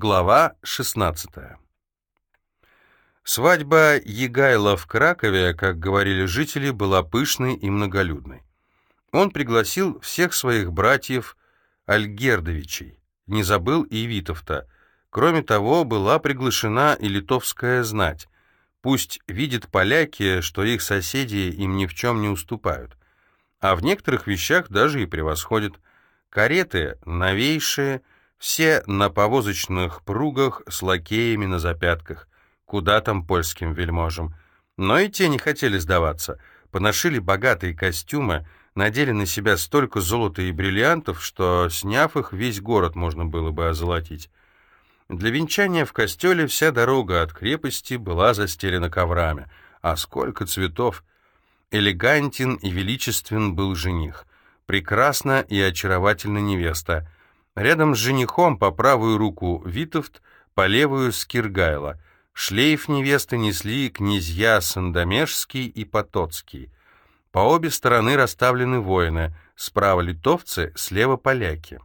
Глава 16 Свадьба Егайла в Кракове, как говорили жители, была пышной и многолюдной. Он пригласил всех своих братьев Альгердовичей, не забыл и Витовта. Кроме того, была приглашена и литовская знать. Пусть видят поляки, что их соседи им ни в чем не уступают. А в некоторых вещах даже и превосходят. Кареты новейшие – все на повозочных пругах с лакеями на запятках. Куда там польским вельможам? Но и те не хотели сдаваться. Поношили богатые костюмы, надели на себя столько золота и бриллиантов, что, сняв их, весь город можно было бы озолотить. Для венчания в костеле вся дорога от крепости была застелена коврами. А сколько цветов! Элегантен и величествен был жених. Прекрасна и очаровательна невеста — Рядом с женихом по правую руку Витовт, по левую Скиргайло. Шлейф невесты несли князья Сандомежский и Потоцкий. По обе стороны расставлены воины, справа литовцы, слева поляки.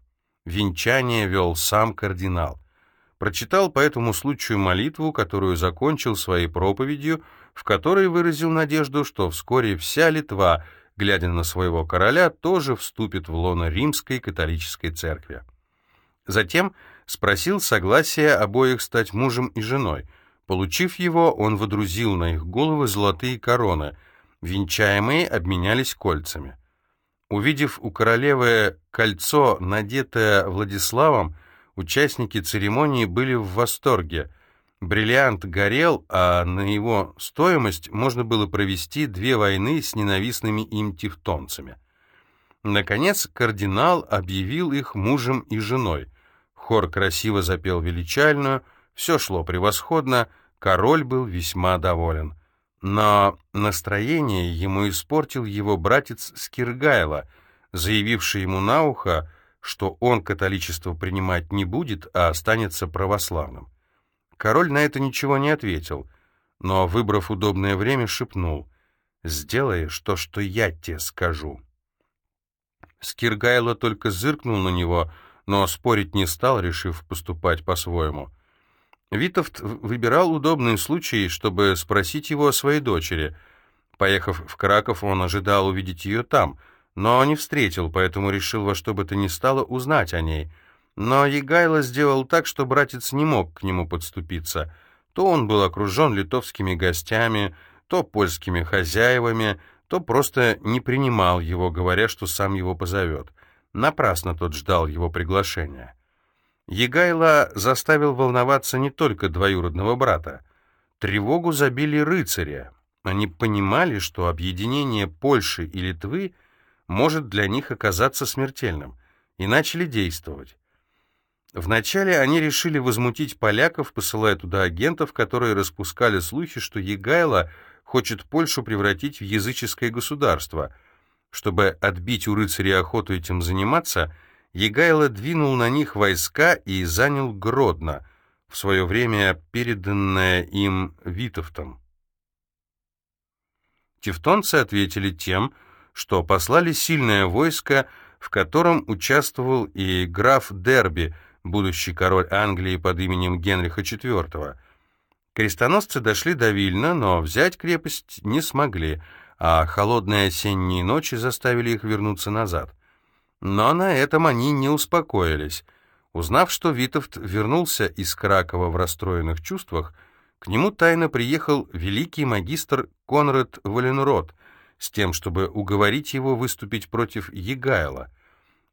Венчание вел сам кардинал. Прочитал по этому случаю молитву, которую закончил своей проповедью, в которой выразил надежду, что вскоре вся Литва, глядя на своего короля, тоже вступит в лоно римской католической церкви. Затем спросил согласия обоих стать мужем и женой. Получив его, он водрузил на их головы золотые короны. Венчаемые обменялись кольцами. Увидев у королевы кольцо, надетое Владиславом, участники церемонии были в восторге. Бриллиант горел, а на его стоимость можно было провести две войны с ненавистными им тевтонцами. Наконец, кардинал объявил их мужем и женой. Хор красиво запел величальную, все шло превосходно, король был весьма доволен. Но настроение ему испортил его братец Скиргайло, заявивший ему на ухо, что он католичество принимать не будет, а останется православным. Король на это ничего не ответил, но, выбрав удобное время, шепнул «Сделаешь то, что я тебе скажу». Скиргайло только зыркнул на него — но спорить не стал, решив поступать по-своему. Витовт выбирал удобные случаи, чтобы спросить его о своей дочери. Поехав в Краков, он ожидал увидеть ее там, но не встретил, поэтому решил во что бы то ни стало узнать о ней. Но Егайло сделал так, что братец не мог к нему подступиться. То он был окружен литовскими гостями, то польскими хозяевами, то просто не принимал его, говоря, что сам его позовет. Напрасно тот ждал его приглашения. Егайло заставил волноваться не только двоюродного брата. Тревогу забили рыцаря. Они понимали, что объединение Польши и Литвы может для них оказаться смертельным, и начали действовать. Вначале они решили возмутить поляков, посылая туда агентов, которые распускали слухи, что Егайло хочет Польшу превратить в языческое государство — чтобы отбить у рыцарей охоту этим заниматься, Егайло двинул на них войска и занял Гродно, в свое время переданное им Витовтом. Тевтонцы ответили тем, что послали сильное войско, в котором участвовал и граф Дерби, будущий король Англии под именем Генриха IV. Крестоносцы дошли до Вильна, но взять крепость не смогли — а холодные осенние ночи заставили их вернуться назад. Но на этом они не успокоились. Узнав, что Витовт вернулся из Кракова в расстроенных чувствах, к нему тайно приехал великий магистр Конрад Валенрод с тем, чтобы уговорить его выступить против Егайла.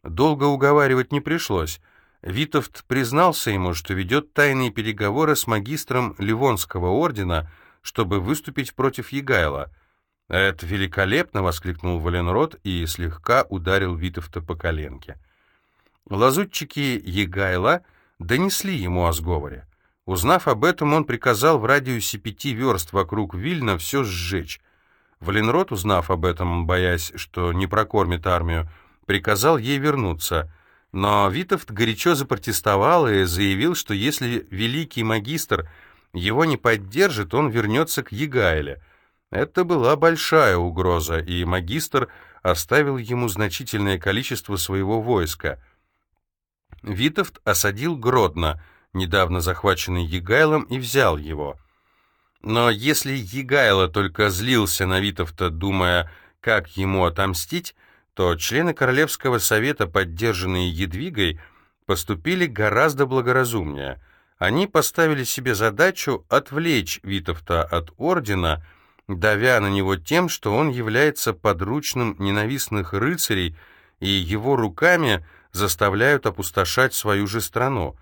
Долго уговаривать не пришлось. Витовт признался ему, что ведет тайные переговоры с магистром Ливонского ордена, чтобы выступить против Егайла — «Это великолепно!» — воскликнул Валенрод и слегка ударил Витовта по коленке. Лазутчики Егайла донесли ему о сговоре. Узнав об этом, он приказал в радиусе пяти верст вокруг Вильна все сжечь. Валенрод, узнав об этом, боясь, что не прокормит армию, приказал ей вернуться. Но Витовт горячо запротестовал и заявил, что если великий магистр его не поддержит, он вернется к Егайле — это была большая угроза, и магистр оставил ему значительное количество своего войска. Витовт осадил Гродно, недавно захваченный Егайлом, и взял его. Но если Егайло только злился на Витовта, думая, как ему отомстить, то члены Королевского совета, поддержанные Едвигой, поступили гораздо благоразумнее. Они поставили себе задачу отвлечь Витовта от ордена, давя на него тем, что он является подручным ненавистных рыцарей, и его руками заставляют опустошать свою же страну.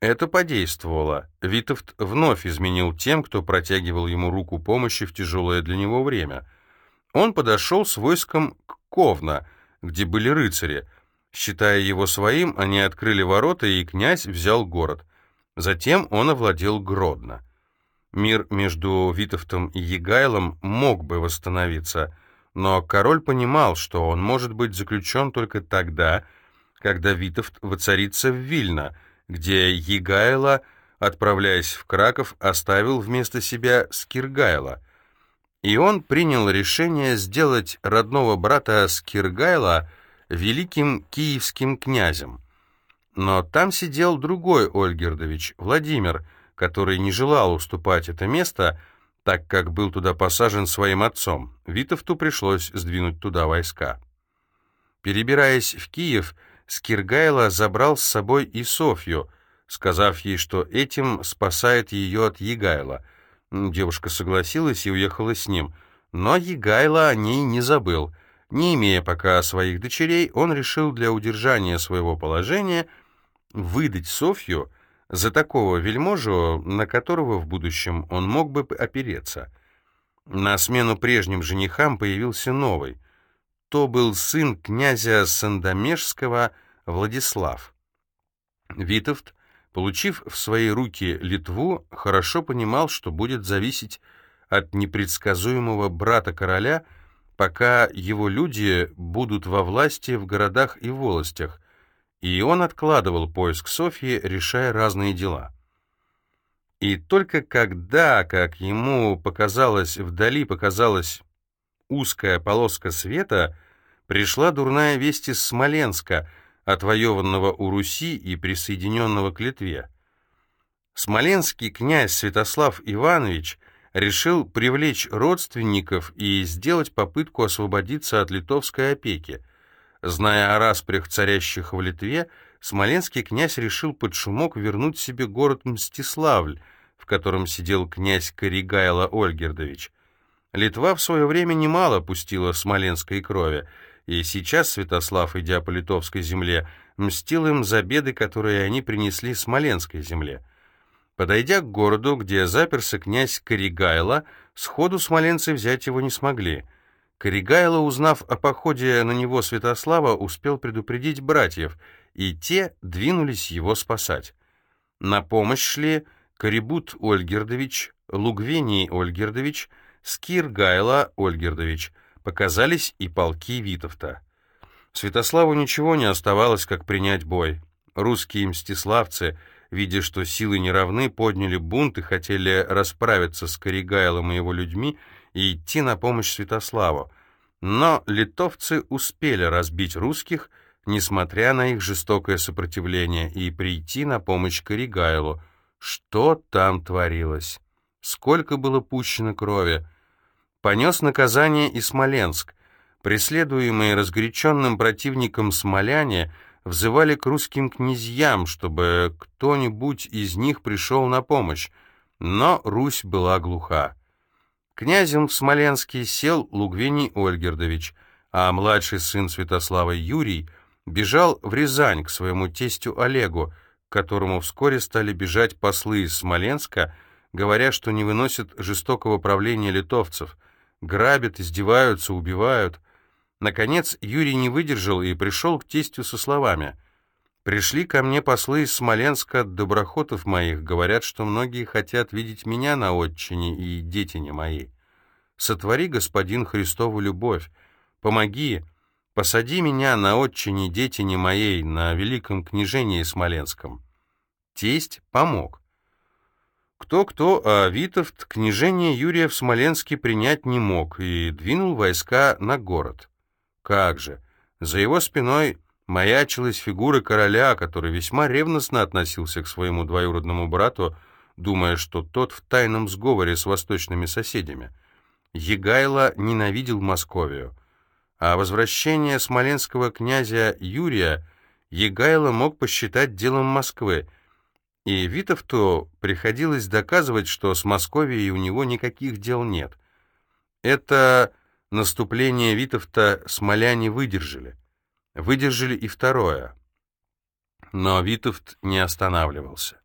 Это подействовало. Витовт вновь изменил тем, кто протягивал ему руку помощи в тяжелое для него время. Он подошел с войском к Ковна, где были рыцари. Считая его своим, они открыли ворота, и князь взял город. Затем он овладел Гродно. Мир между Витовтом и Егайлом мог бы восстановиться, но король понимал, что он может быть заключен только тогда, когда Витовт воцарится в Вильно, где Егайло, отправляясь в Краков, оставил вместо себя Скиргайла. И он принял решение сделать родного брата Скиргайла великим киевским князем. Но там сидел другой Ольгердович, Владимир, который не желал уступать это место, так как был туда посажен своим отцом. Витовту пришлось сдвинуть туда войска. Перебираясь в Киев, Скиргайло забрал с собой и Софью, сказав ей, что этим спасает ее от Егайла. Девушка согласилась и уехала с ним, но Егайло о ней не забыл. Не имея пока своих дочерей, он решил для удержания своего положения выдать Софью за такого вельможу, на которого в будущем он мог бы опереться. На смену прежним женихам появился новый. То был сын князя Сандомежского Владислав. Витовт, получив в свои руки Литву, хорошо понимал, что будет зависеть от непредсказуемого брата короля, пока его люди будут во власти в городах и волостях, и он откладывал поиск Софьи, решая разные дела. И только когда, как ему показалось, вдали показалась узкая полоска света, пришла дурная весть из Смоленска, отвоеванного у Руси и присоединенного к Литве. Смоленский князь Святослав Иванович решил привлечь родственников и сделать попытку освободиться от литовской опеки – Зная о распрях, царящих в Литве, смоленский князь решил под шумок вернуть себе город Мстиславль, в котором сидел князь Коригайло Ольгердович. Литва в свое время немало пустила смоленской крови, и сейчас Святослав, идя по литовской земле, мстил им за беды, которые они принесли смоленской земле. Подойдя к городу, где заперся князь Коригайло, сходу смоленцы взять его не смогли — Коригайло, узнав о походе на него Святослава, успел предупредить братьев, и те двинулись его спасать. На помощь шли Корибут Ольгердович, Лугвений Ольгердович, Скиргайло Ольгердович. Показались и полки Витовта. Святославу ничего не оставалось, как принять бой. Русские мстиславцы, видя, что силы не равны, подняли бунт и хотели расправиться с Коригайлом и его людьми, и идти на помощь Святославу. Но литовцы успели разбить русских, несмотря на их жестокое сопротивление, и прийти на помощь Коригайлу. Что там творилось? Сколько было пущено крови? Понес наказание и Смоленск. Преследуемые разгоряченным противником смоляне взывали к русским князьям, чтобы кто-нибудь из них пришел на помощь, но Русь была глуха. Князем в Смоленске сел Лугвений Ольгердович, а младший сын Святослава Юрий бежал в Рязань к своему тестю Олегу, к которому вскоре стали бежать послы из Смоленска, говоря, что не выносят жестокого правления литовцев, грабят, издеваются, убивают. Наконец Юрий не выдержал и пришел к тестю со словами Пришли ко мне послы из Смоленска от доброхотов моих, говорят, что многие хотят видеть меня на отчине и детине мои. Сотвори, господин, Христову любовь, помоги, посади меня на отчине детине моей на великом княжении Смоленском. Тесть помог. Кто-кто, а Витовт княжение Юрия в Смоленске принять не мог и двинул войска на город. Как же! За его спиной маячилась фигура короля, который весьма ревностно относился к своему двоюродному брату, думая, что тот в тайном сговоре с восточными соседями. Егайло ненавидел Московию, а возвращение смоленского князя Юрия Егайло мог посчитать делом Москвы, и Витовту приходилось доказывать, что с Московией у него никаких дел нет. Это наступление Витовта смоляне выдержали. Выдержали и второе. Но Витовт не останавливался.